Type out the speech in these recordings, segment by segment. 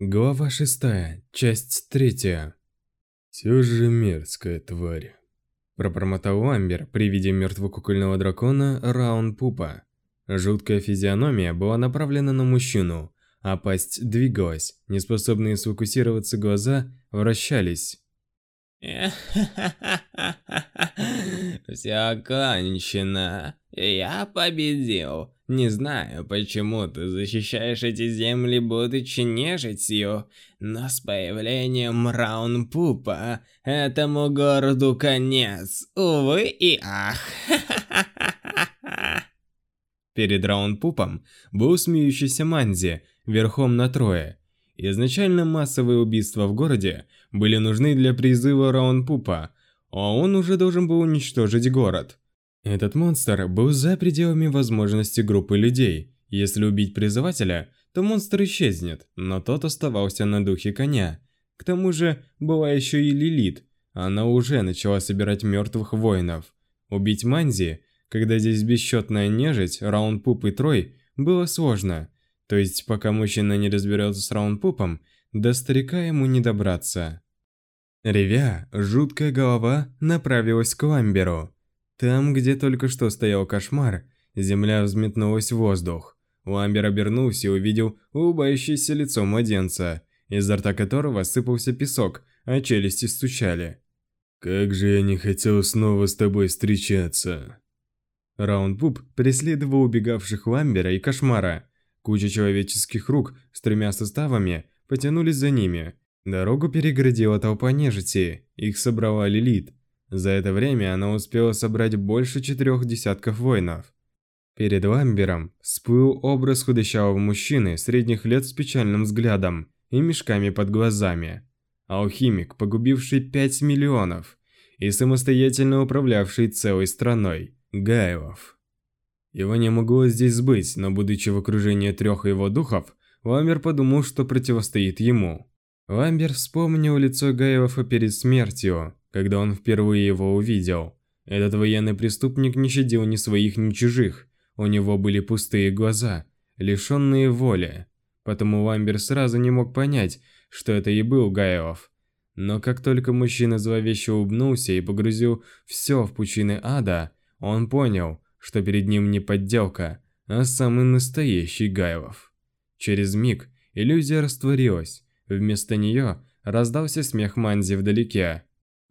Глава шестая, часть третья. «Все же мерзкая тварь», – пробормотал Ламбер при виде мертвого кукольного дракона Раун Пупа. Жуткая физиономия была направлена на мужчину, а пасть двигалась, неспособные сфокусироваться глаза вращались. Все кончено. Я победил. Не знаю, почему ты защищаешь эти земли, будучи нежитью, но с появлением Раунпупа этому городу конец. Увы и ах. Перед Раунпупом был смеющийся Манзи, верхом на трое. Изначально массовые убийства в городе были нужны для призыва Раунпупа, а он уже должен был уничтожить город. Этот монстр был за пределами возможностей группы людей. Если убить призывателя, то монстр исчезнет, но тот оставался на духе коня. К тому же, была еще и Лилит. Она уже начала собирать мертвых воинов. Убить Манзи, когда здесь бесчетная нежить, Раунпуп и Трой, было сложно. То есть, пока мужчина не разберется с Раунпупом, до старика ему не добраться. Ревя, жуткая голова направилась к Ламберу. Там, где только что стоял кошмар, земля взметнулась в воздух. Ламбер обернулся и увидел улыбающееся лицо младенца, изо рта которого сыпался песок, а челюсти стучали. «Как же я не хотел снова с тобой встречаться!» Раундпуп преследовал убегавших Ламбера и Кошмара. Куча человеческих рук с тремя составами потянулись за ними. Дорогу переградила толпа нежити, их собрала Лилит. За это время она успела собрать больше четырех десятков воинов. Перед Ламбером всплыл образ худощавого мужчины средних лет с печальным взглядом и мешками под глазами. Алхимик, погубивший 5 миллионов и самостоятельно управлявший целой страной, Гайлов. Его не могло здесь быть, но будучи в окружении трех его духов, Ламбер подумал, что противостоит ему. Ламбер вспомнил лицо Гаева перед смертью, когда он впервые его увидел. Этот военный преступник не щадил ни своих, ни чужих. У него были пустые глаза, лишенные воли. Потому Ламбер сразу не мог понять, что это и был Гаев. Но как только мужчина зловеще улыбнулся и погрузил все в пучины ада, он понял, что перед ним не подделка, а самый настоящий Гайлов. Через миг иллюзия растворилась, вместо нее раздался смех Манзи вдалеке.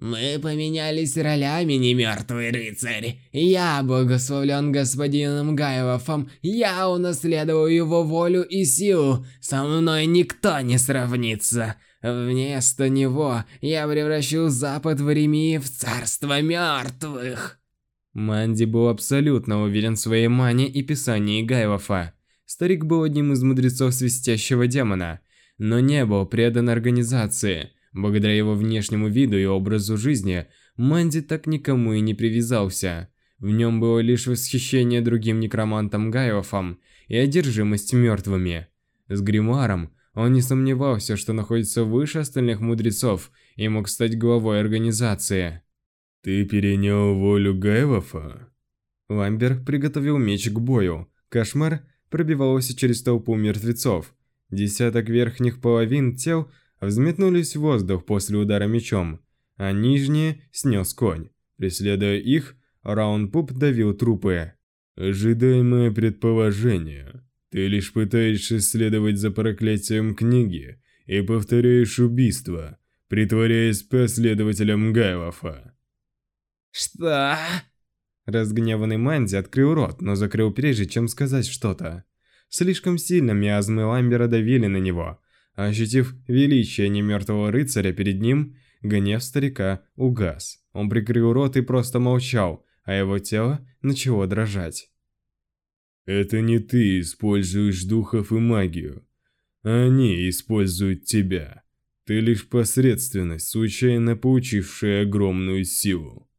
«Мы поменялись ролями, не мертвый рыцарь. Я благословлен господином Гайлофом, я унаследовал его волю и силу, со мной никто не сравнится. Вместо него я превращу Запад в Ремии в царство мертвых». Манди был абсолютно уверен в своей мане и писании Гайлофа. Старик был одним из мудрецов свистящего демона, но не был предан организации. Благодаря его внешнему виду и образу жизни, Манди так никому и не привязался. В нем было лишь восхищение другим некромантом Гайлофом и одержимость мертвыми. С гримуаром он не сомневался, что находится выше остальных мудрецов и мог стать главой организации. «Ты перенял волю Гайвофа?» Ламбер приготовил меч к бою. Кошмар пробивался через толпу мертвецов. Десяток верхних половин тел взметнулись в воздух после удара мечом, а нижние снес конь. Преследуя их, Раунпуп давил трупы. «Ожидаемое предположение. Ты лишь пытаешься следовать за проклятием книги и повторяешь убийство, притворяясь последователем Гайлофа. «Что?» Разгневанный Манди открыл рот, но закрыл прежде, чем сказать что-то. Слишком сильно миазмы Ламбера давили на него. Ощутив величие немертвого рыцаря перед ним, гнев старика угас. Он прикрыл рот и просто молчал, а его тело начало дрожать. «Это не ты используешь духов и магию. Они используют тебя. Ты лишь посредственность, случайно получившая огромную силу.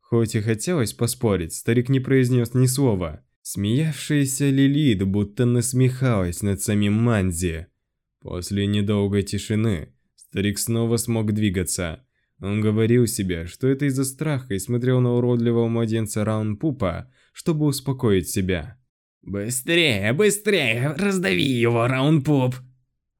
Хоть и хотелось поспорить, старик не произнес ни слова. Смеявшаяся Лилит будто насмехалась над самим Манзи. После недолгой тишины старик снова смог двигаться. Он говорил себе, что это из-за страха и смотрел на уродливого младенца Раунпупа, чтобы успокоить себя. Быстрее, быстрее, раздави его, Раунпуп.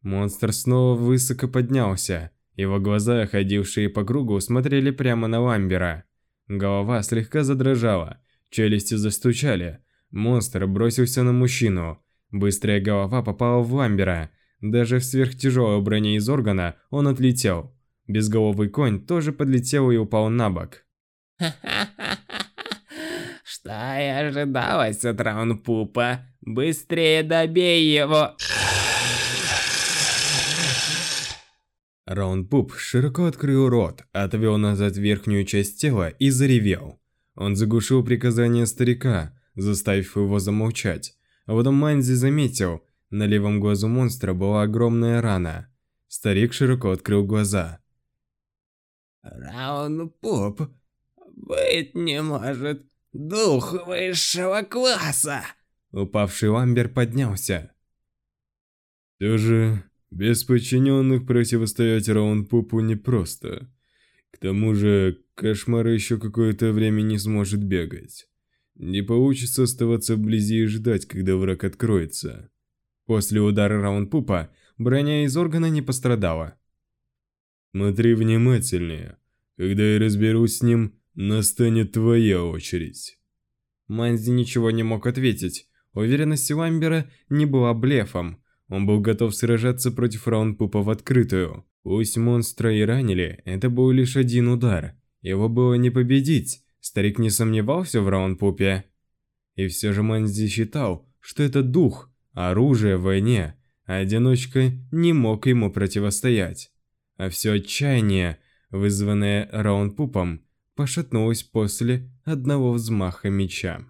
Монстр снова высоко поднялся. Его глаза, ходившие по кругу, смотрели прямо на Ламбера. Голова слегка задрожала, челюсти застучали. Монстр бросился на мужчину. Быстрая голова попала в Ламбера. Даже в сверхтяжелой броне из органа он отлетел. Безголовый конь тоже подлетел и упал на бок. Что и ожидалось от Раунпупа. Быстрее добей его. Раунпуп широко открыл рот, отвел назад верхнюю часть тела и заревел. Он заглушил приказание старика, заставив его замолчать. А потом Манзи заметил, на левом глазу монстра была огромная рана. Старик широко открыл глаза. Раунпуп, быть не может, дух высшего класса. Упавший Ламбер поднялся. Все же, без подчиненных противостоять Раунпупу непросто. К тому же, кошмар еще какое-то время не сможет бегать. Не получится оставаться вблизи и ждать, когда враг откроется. После удара Раунпупа броня из органа не пострадала. Смотри внимательнее. Когда я разберусь с ним, настанет твоя очередь. Манзи ничего не мог ответить. Уверенность Ламбера не была блефом. Он был готов сражаться против Раунпупа в открытую. Пусть монстра и ранили, это был лишь один удар. Его было не победить. Старик не сомневался в Раунпупе. И все же Манзи считал, что это дух, оружие в войне, а одиночка не мог ему противостоять. А все отчаяние, вызванное Раунпупом, пошатнулось после одного взмаха меча.